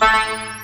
Five, four, three,